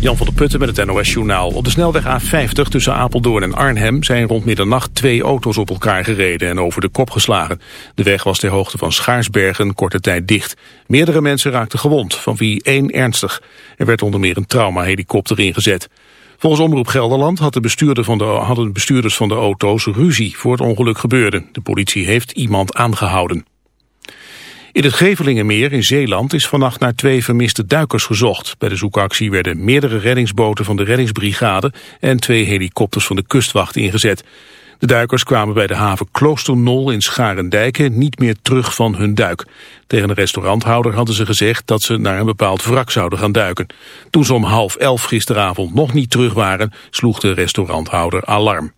Jan van der Putten met het NOS-journaal. Op de snelweg A50 tussen Apeldoorn en Arnhem zijn rond middernacht twee auto's op elkaar gereden en over de kop geslagen. De weg was ter hoogte van Schaarsbergen korte tijd dicht. Meerdere mensen raakten gewond, van wie één ernstig. Er werd onder meer een traumahelikopter ingezet. Volgens Omroep Gelderland had de, hadden bestuurders van de auto's ruzie voor het ongeluk gebeurde. De politie heeft iemand aangehouden. In het Gevelingenmeer in Zeeland is vannacht naar twee vermiste duikers gezocht. Bij de zoekactie werden meerdere reddingsboten van de reddingsbrigade en twee helikopters van de kustwacht ingezet. De duikers kwamen bij de haven Kloosternol in Scharendijken niet meer terug van hun duik. Tegen de restauranthouder hadden ze gezegd dat ze naar een bepaald wrak zouden gaan duiken. Toen ze om half elf gisteravond nog niet terug waren, sloeg de restauranthouder alarm.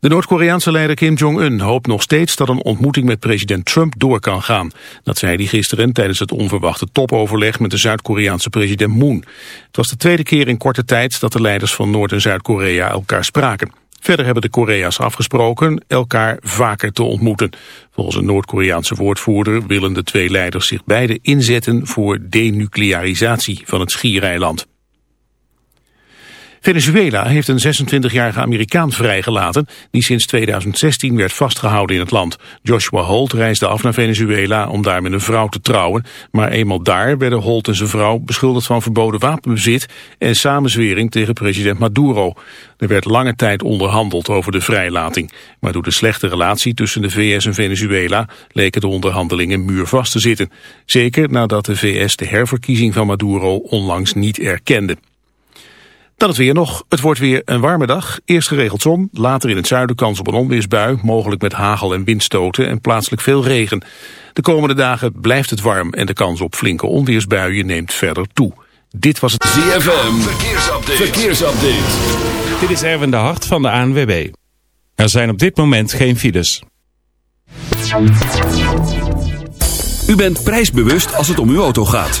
De Noord-Koreaanse leider Kim Jong-un hoopt nog steeds dat een ontmoeting met president Trump door kan gaan. Dat zei hij gisteren tijdens het onverwachte topoverleg met de Zuid-Koreaanse president Moon. Het was de tweede keer in korte tijd dat de leiders van Noord- en Zuid-Korea elkaar spraken. Verder hebben de Korea's afgesproken elkaar vaker te ontmoeten. Volgens een Noord-Koreaanse woordvoerder willen de twee leiders zich beide inzetten voor denuclearisatie van het schiereiland. Venezuela heeft een 26-jarige Amerikaan vrijgelaten die sinds 2016 werd vastgehouden in het land. Joshua Holt reisde af naar Venezuela om daar met een vrouw te trouwen, maar eenmaal daar werden Holt en zijn vrouw beschuldigd van verboden wapenbezit en samenzwering tegen president Maduro. Er werd lange tijd onderhandeld over de vrijlating, maar door de slechte relatie tussen de VS en Venezuela leken de onderhandelingen muurvast te zitten. Zeker nadat de VS de herverkiezing van Maduro onlangs niet erkende. Dan het weer nog. Het wordt weer een warme dag. Eerst geregeld zon, later in het zuiden kans op een onweersbui, mogelijk met hagel en windstoten en plaatselijk veel regen. De komende dagen blijft het warm en de kans op flinke onweersbuien neemt verder toe. Dit was het ZFM. Verkeersupdate. Verkeersupdate. Dit is Erwin de Hart van de ANWB. Er zijn op dit moment geen files. U bent prijsbewust als het om uw auto gaat.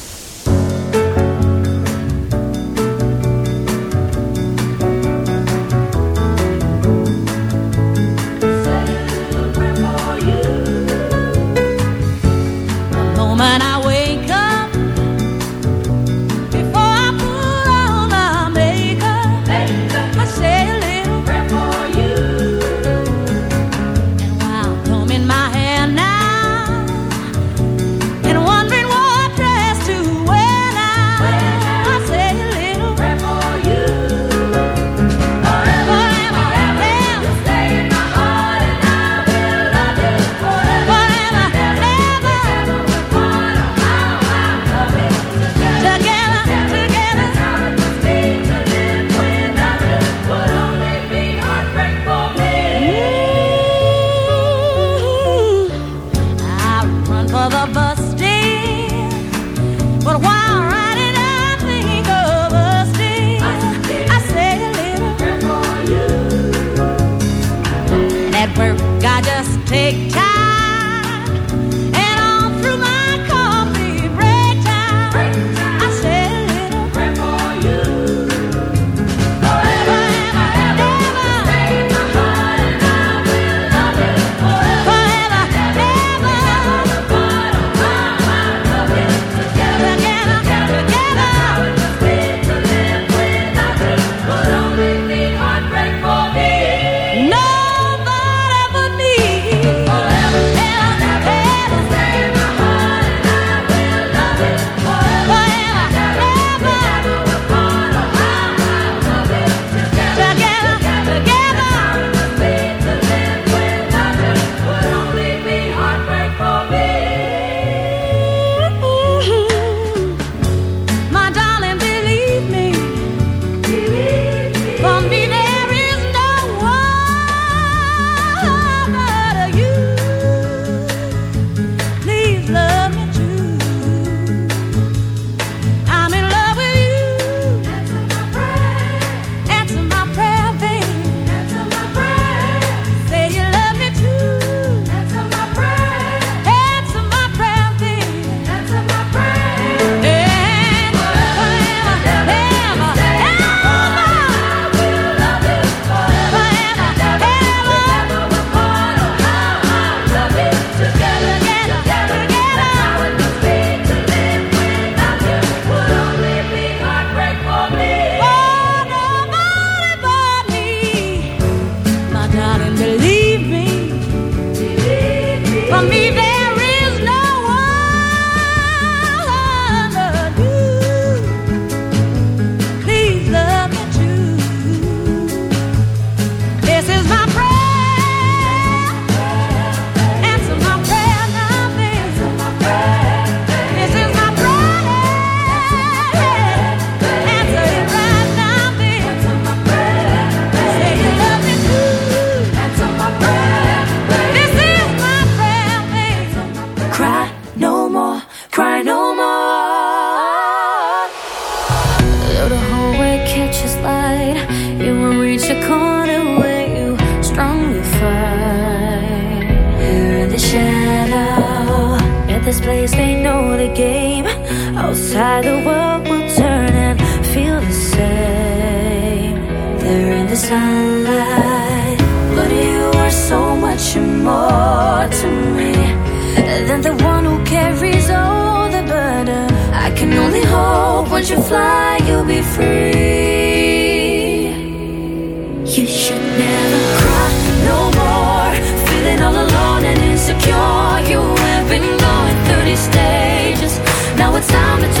Now it's time to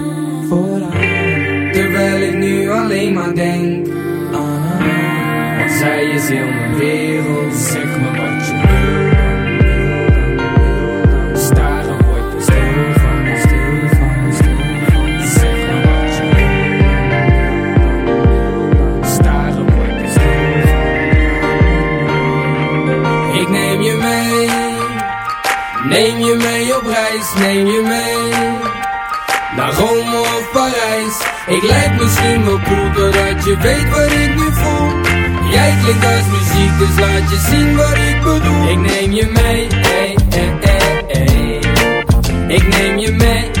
Terwijl ik nu alleen maar denk aan haar Want zij is heel mijn wereld Zeg me wat je wil dan, Staren word je stil van, stil van, stil van Zeg me wat je wil Staren word je stil van Ik neem je mee Neem je mee op reis, neem je mee misschien wel cool Doordat je weet wat ik nu voel. Jij klinkt als muziek Dus laat je zien wat ik bedoel. Ik neem je mee, hey, hey, hey, hey. Ik neem je mee,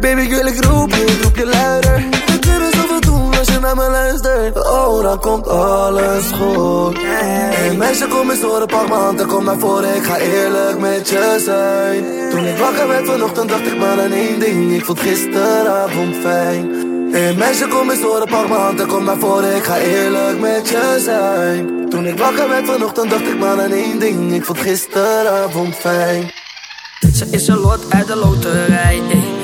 Baby, ik wil ik roep je, ik roep je luider. We kunnen zoveel doen als je naar me luistert. Oh, dan komt alles goed. Hey meisje, kom eens horen, pak m'n hand en kom naar voren. Ik ga eerlijk met je zijn. Toen ik wakker werd vanochtend, dacht ik maar aan één ding. Ik vond gisteravond fijn. Hey meisje, kom eens horen, pak m'n hand en kom naar voren. Ik ga eerlijk met je zijn. Toen ik wakker werd vanochtend, dacht ik maar aan één ding. Ik vond gisteravond fijn. Ze is een lot uit de loterij. ey.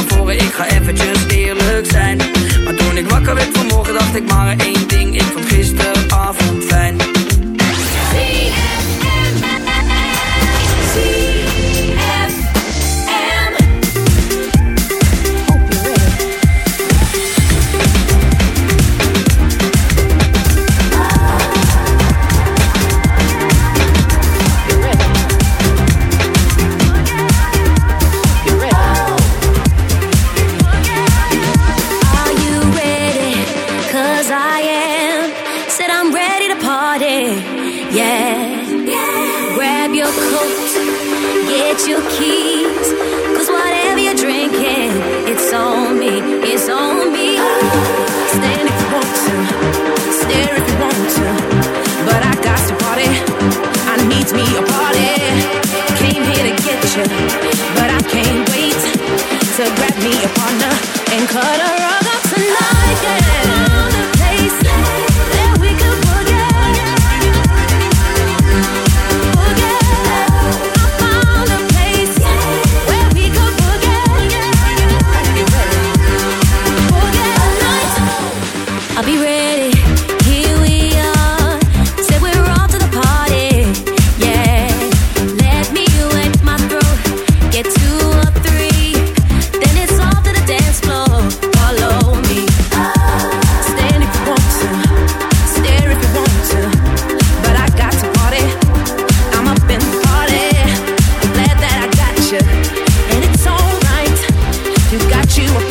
dacht ik maar één you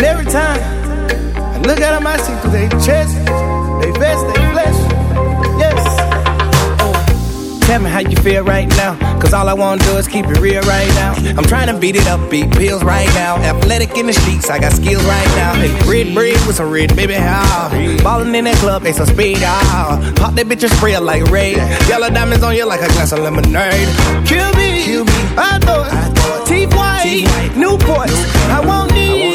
And every time I look at them, I see through their chest. They vest, they flesh. Yes. Tell me how you feel right now. Cause all I wanna do is keep it real right now. I'm trying to beat it up, beat pills right now. Athletic in the streets, I got skills right now. Hey, red bread with some red, baby, how? Ballin' in that club, they some speed, ah. Pop that bitch and spray it like raid. Yellow diamonds on you like a glass of lemonade. Kill me, Kill me. I thought. Teeth white, Newports. I want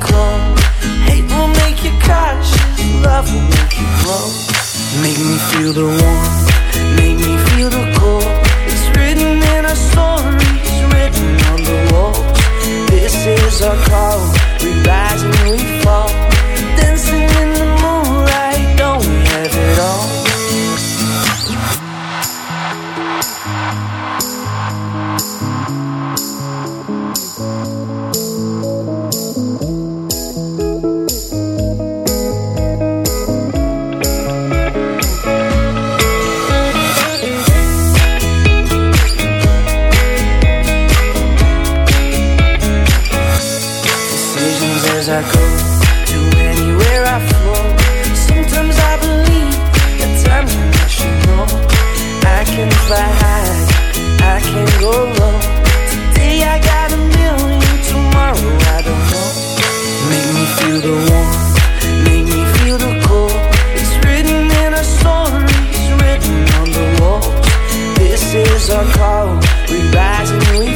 glow. Hate will make you cautious, love will make you grow. Make me feel the warmth, make me feel the cold. It's written in our stories, written on the walls. This is our call. cold, we rising, we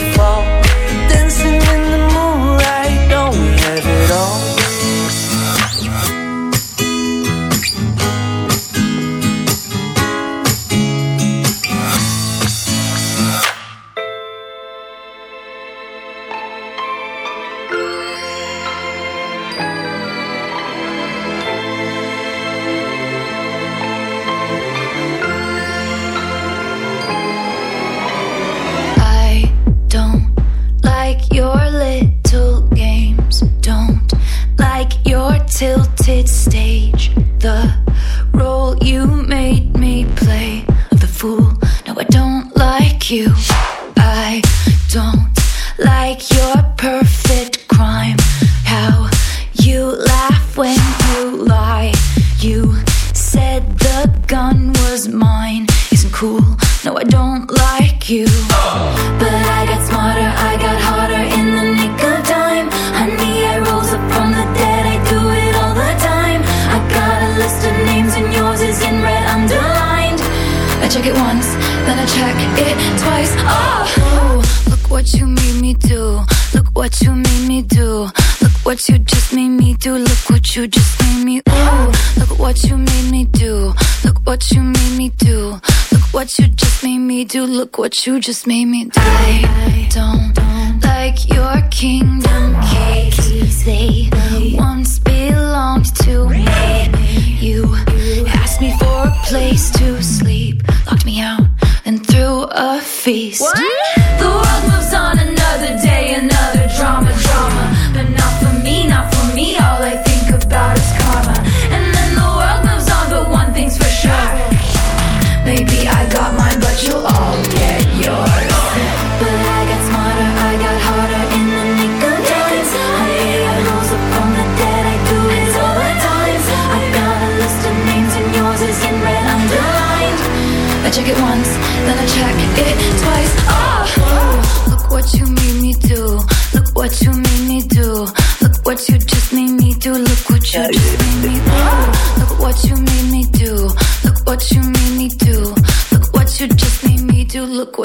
you just made me.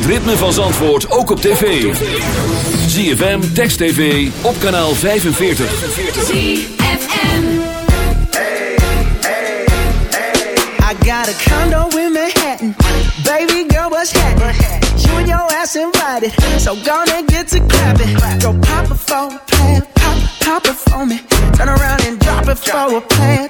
Het ritme van Zandvoort ook op tv. ZFM, Text TV, op kanaal 45. I got a condo in Manhattan. Baby girl, what's happening? You and your ass invited. So gonna get to clapping. Go pop it for a plan. Pop, pop it for me. Turn around and drop it for a plan.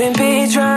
couldn't be true.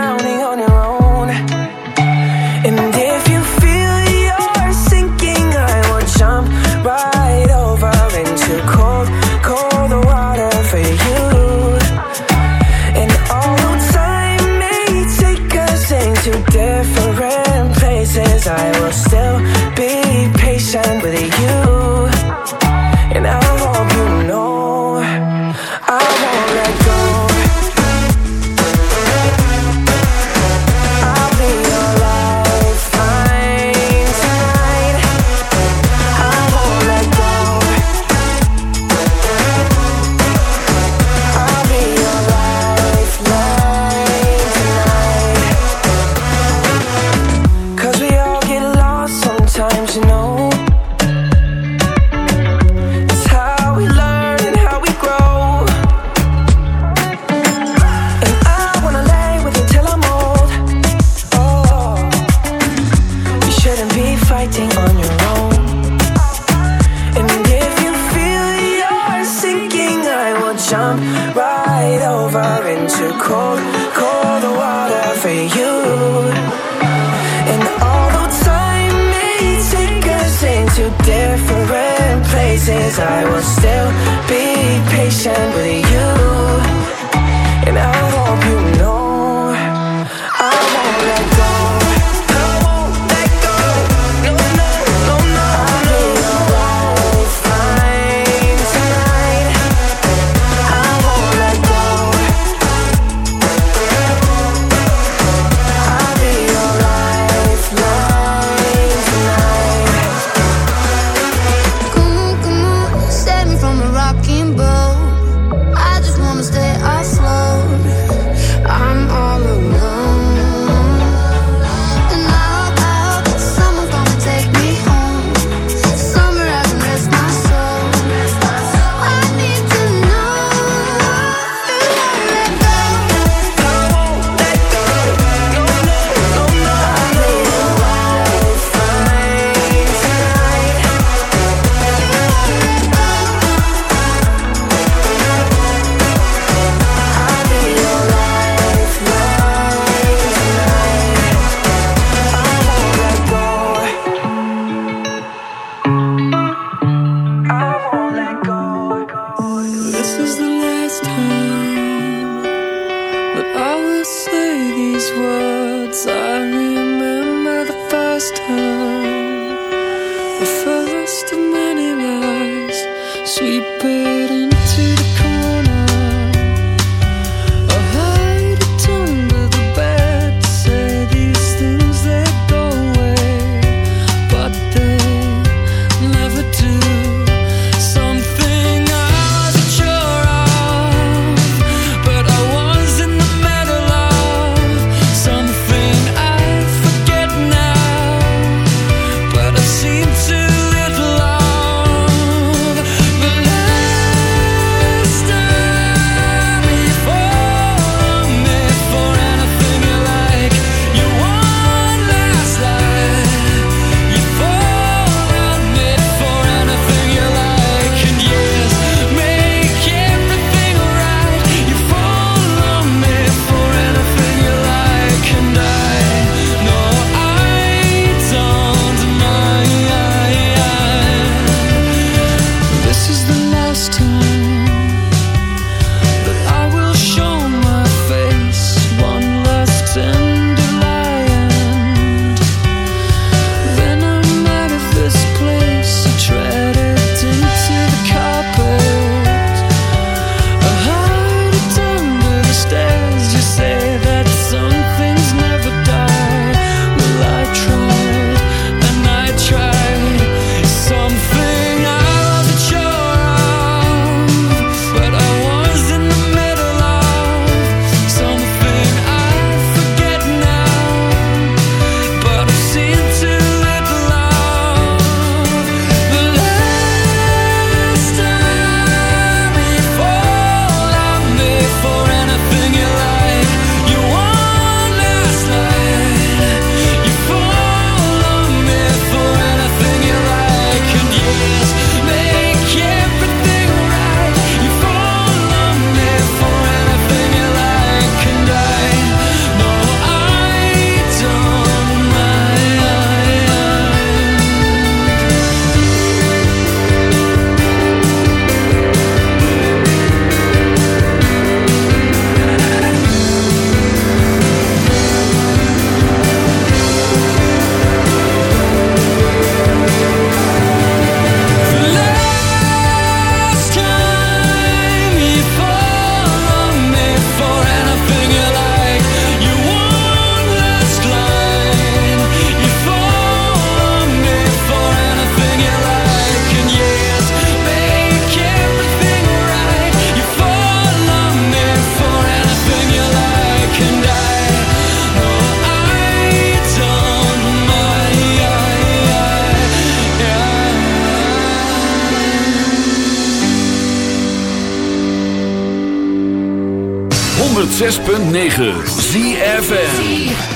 106.9 ZFM.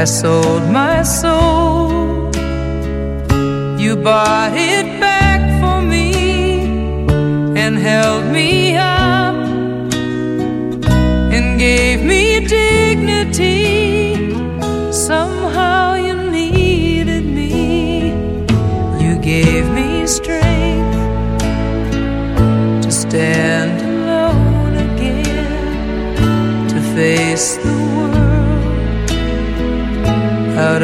I sold my soul, you bought it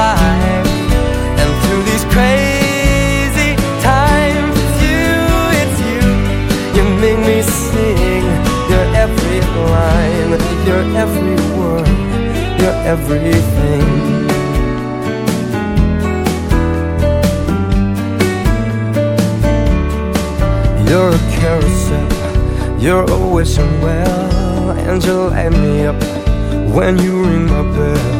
life, and through these crazy times, it's you, it's you. You make me sing your every line, your every word, your everything. You're a carousel, you're a wishing well, and you light me up when you ring my bell.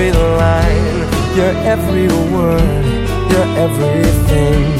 every line, you're every word, you're everything.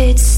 it's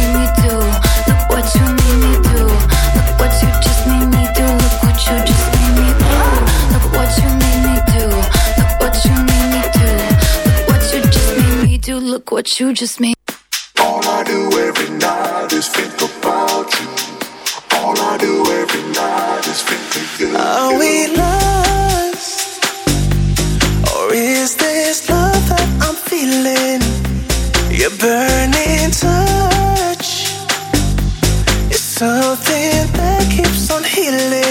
do. What you just made All I do every night is think about you. All I do every night is think of you. Are we lost? Or is this love that I'm feeling? Your burning touch is something that keeps on healing.